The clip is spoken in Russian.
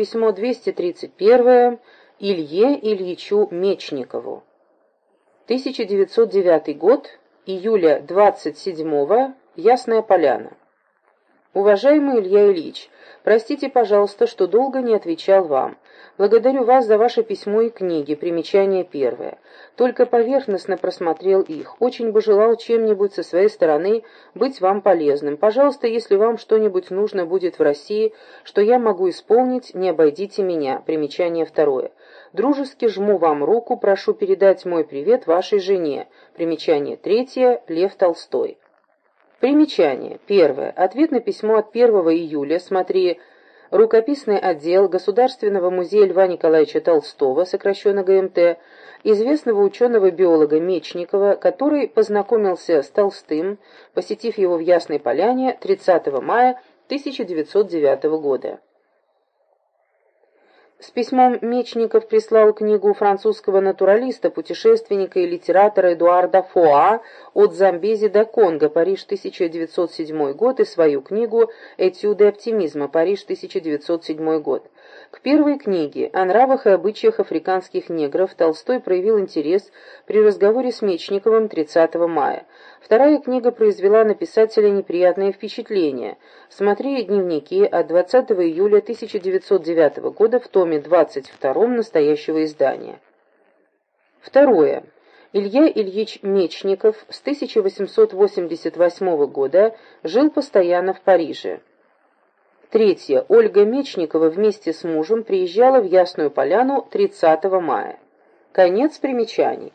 Письмо 231 Илье Ильичу Мечникову. 1909 год, июля 27-го, Ясная Поляна. Уважаемый Илья Ильич, простите, пожалуйста, что долго не отвечал вам. Благодарю вас за ваше письмо и книги, примечание первое. Только поверхностно просмотрел их. Очень бы желал чем-нибудь со своей стороны быть вам полезным. Пожалуйста, если вам что-нибудь нужно будет в России, что я могу исполнить, не обойдите меня. Примечание второе. Дружески жму вам руку, прошу передать мой привет вашей жене. Примечание третье. Лев Толстой. Примечание. Первое. Ответ на письмо от 1 июля. Смотри рукописный отдел Государственного музея Льва Николаевича Толстого, сокращенно ГМТ, известного ученого-биолога Мечникова, который познакомился с Толстым, посетив его в Ясной Поляне 30 мая 1909 года. С письмом Мечников прислал книгу французского натуралиста, путешественника и литератора Эдуарда Фоа «От Замбези до Конго. Париж, 1907 год» и свою книгу «Этюды оптимизма. Париж, 1907 год». К первой книге о нравах и обычаях африканских негров Толстой проявил интерес при разговоре с Мечниковым 30 мая. Вторая книга произвела на писателя неприятное впечатление. Смотри дневники от 20 июля 1909 года в томе 22 настоящего издания. Второе. Илья Ильич Мечников с 1888 года жил постоянно в Париже. Третье. Ольга Мечникова вместе с мужем приезжала в Ясную Поляну 30 мая. Конец примечаний.